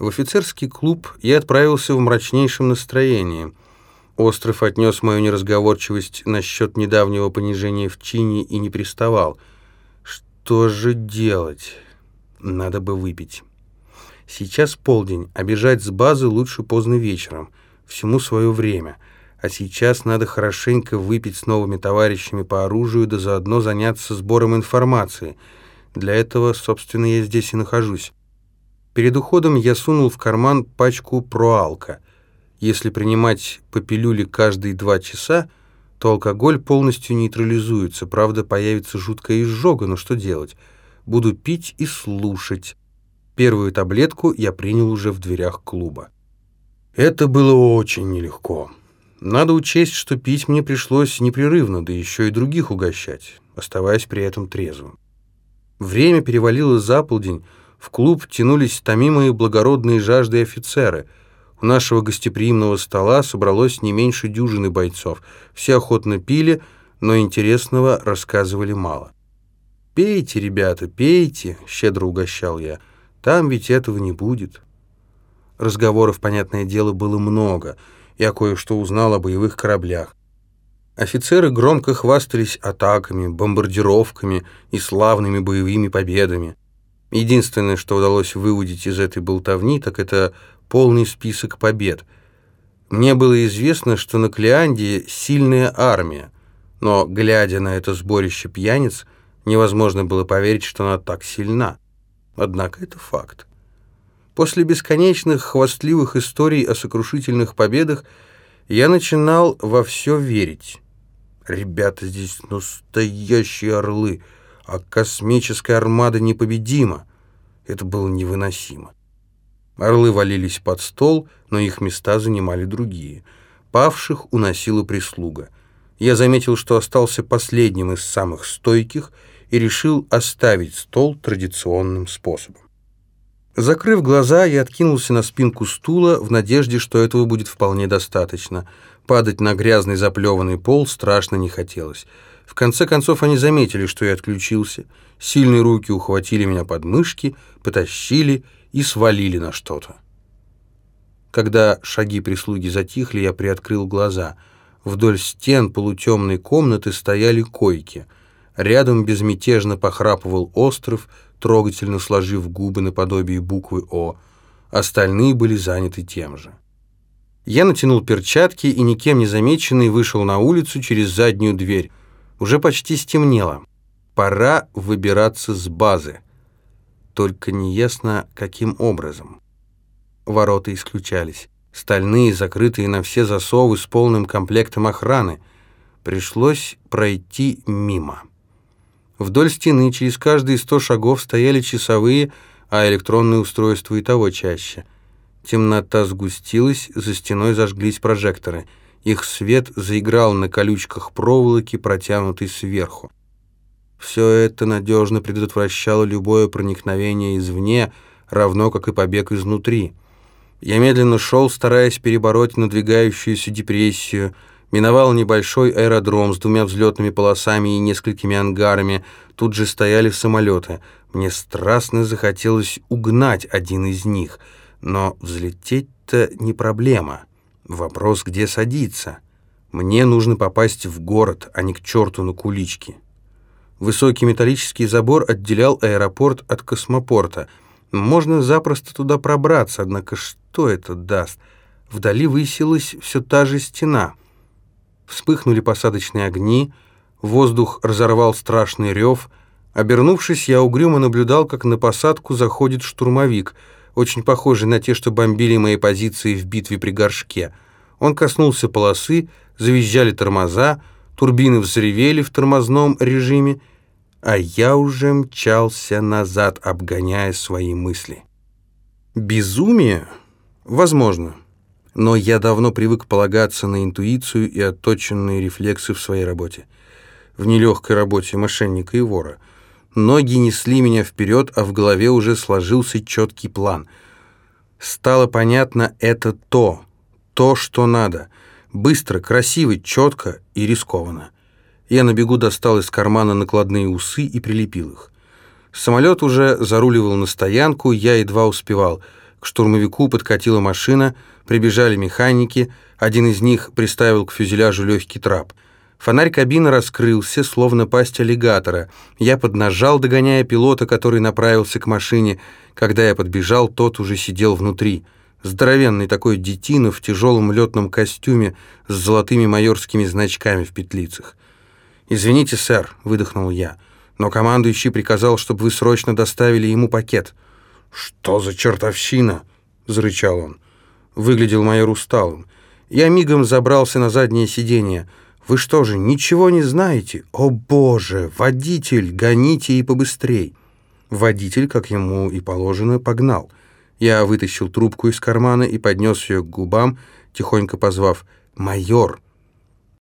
В офицерский клуб я отправился в мрачнейшем настроении. Остров отнес мою неразговорчивость насчет недавнего понижения в чине и не приставал. Что же делать? Надо бы выпить. Сейчас полдень, а бежать с базы лучше поздно вечером. Всему свое время. А сейчас надо хорошенько выпить с новыми товарищами по оружию, да заодно заняться сбором информации. Для этого, собственно, я здесь и нахожусь. Перед уходом я сунул в карман пачку проалка. Если принимать по пилюле каждые два часа, то алкоголь полностью нейтрализуется. Правда, появится жуткая изжога, но что делать? Буду пить и слушать. Первую таблетку я принял уже в дверях клуба. Это было очень нелегко. Надо учесть, что пить мне пришлось непрерывно, да еще и других угощать, оставаясь при этом трезвым. Время перевалило за полдень, в клуб тянулись томимые благородные жажды офицеры. У нашего гостеприимного стола собралось не меньше дюжины бойцов. Все охотно пили, но интересного рассказывали мало. «Пейте, ребята, пейте», — щедро угощал я. «Там ведь этого не будет». Разговоров, понятное дело, было много. Я кое-что узнал о боевых кораблях. Офицеры громко хвастались атаками, бомбардировками и славными боевыми победами. Единственное, что удалось выудить из этой болтовни, так это полный список побед. Мне было известно, что на Клеандии сильная армия, но, глядя на это сборище пьяниц, невозможно было поверить, что она так сильна. Однако это факт. После бесконечных хвастливых историй о сокрушительных победах я начинал во все верить. Ребята здесь настоящие орлы — а космическая армада непобедима. Это было невыносимо. Орлы валились под стол, но их места занимали другие. Павших уносила прислуга. Я заметил, что остался последним из самых стойких и решил оставить стол традиционным способом. Закрыв глаза, я откинулся на спинку стула в надежде, что этого будет вполне достаточно. Падать на грязный заплеванный пол страшно не хотелось. В конце концов они заметили, что я отключился. Сильные руки ухватили меня под мышки, потащили и свалили на что-то. Когда шаги прислуги затихли, я приоткрыл глаза. Вдоль стен полутемной комнаты стояли койки. Рядом безмятежно похрапывал остров, трогательно сложив губы наподобие буквы «О». Остальные были заняты тем же. Я натянул перчатки и, никем не замеченный, вышел на улицу через заднюю дверь. Уже почти стемнело. Пора выбираться с базы. Только неясно, каким образом. Ворота исключались. Стальные, закрытые на все засовы с полным комплектом охраны. Пришлось пройти мимо. Вдоль стены через каждые сто шагов стояли часовые, а электронные устройства и того чаще. Темнота сгустилась, за стеной зажглись прожекторы — их свет заиграл на колючках проволоки, протянутой сверху. Все это надежно предотвращало любое проникновение извне, равно как и побег изнутри. Я медленно шел, стараясь перебороть надвигающуюся депрессию, миновал небольшой аэродром с двумя взлетными полосами и несколькими ангарами. Тут же стояли самолеты. Мне страстно захотелось угнать один из них, но взлететь-то не проблема. Вопрос, где садиться. Мне нужно попасть в город, а не к черту на кулички. Высокий металлический забор отделял аэропорт от космопорта. Можно запросто туда пробраться, однако что это даст? Вдали высилась все та же стена. Вспыхнули посадочные огни, воздух разорвал страшный рев. Обернувшись, я угрюмо наблюдал, как на посадку заходит штурмовик — очень похожий на те, что бомбили мои позиции в битве при горшке. Он коснулся полосы, завизжали тормоза, турбины взревели в тормозном режиме, а я уже мчался назад, обгоняя свои мысли. Безумие? Возможно. Но я давно привык полагаться на интуицию и отточенные рефлексы в своей работе. В нелегкой работе мошенника и вора — Ноги несли меня вперед, а в голове уже сложился четкий план. Стало понятно, это то, то, что надо. Быстро, красиво, четко и рискованно. Я на бегу достал из кармана накладные усы и прилепил их. Самолет уже заруливал на стоянку, я едва успевал. К штурмовику подкатила машина, прибежали механики, один из них приставил к фюзеляжу легкий трап. Фонарь кабины раскрылся, словно пасть аллигатора. Я поднажал, догоняя пилота, который направился к машине. Когда я подбежал, тот уже сидел внутри. Здоровенный такой детина в тяжелом летном костюме с золотыми майорскими значками в петлицах. «Извините, сэр», — выдохнул я, «но командующий приказал, чтобы вы срочно доставили ему пакет». «Что за чертовщина?» — зарычал он. Выглядел майор усталым. Я мигом забрался на заднее сиденье. «Вы что же, ничего не знаете? О, Боже! Водитель! Гоните и побыстрей!» Водитель, как ему и положено, погнал. Я вытащил трубку из кармана и поднес ее к губам, тихонько позвав «Майор!»